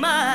My.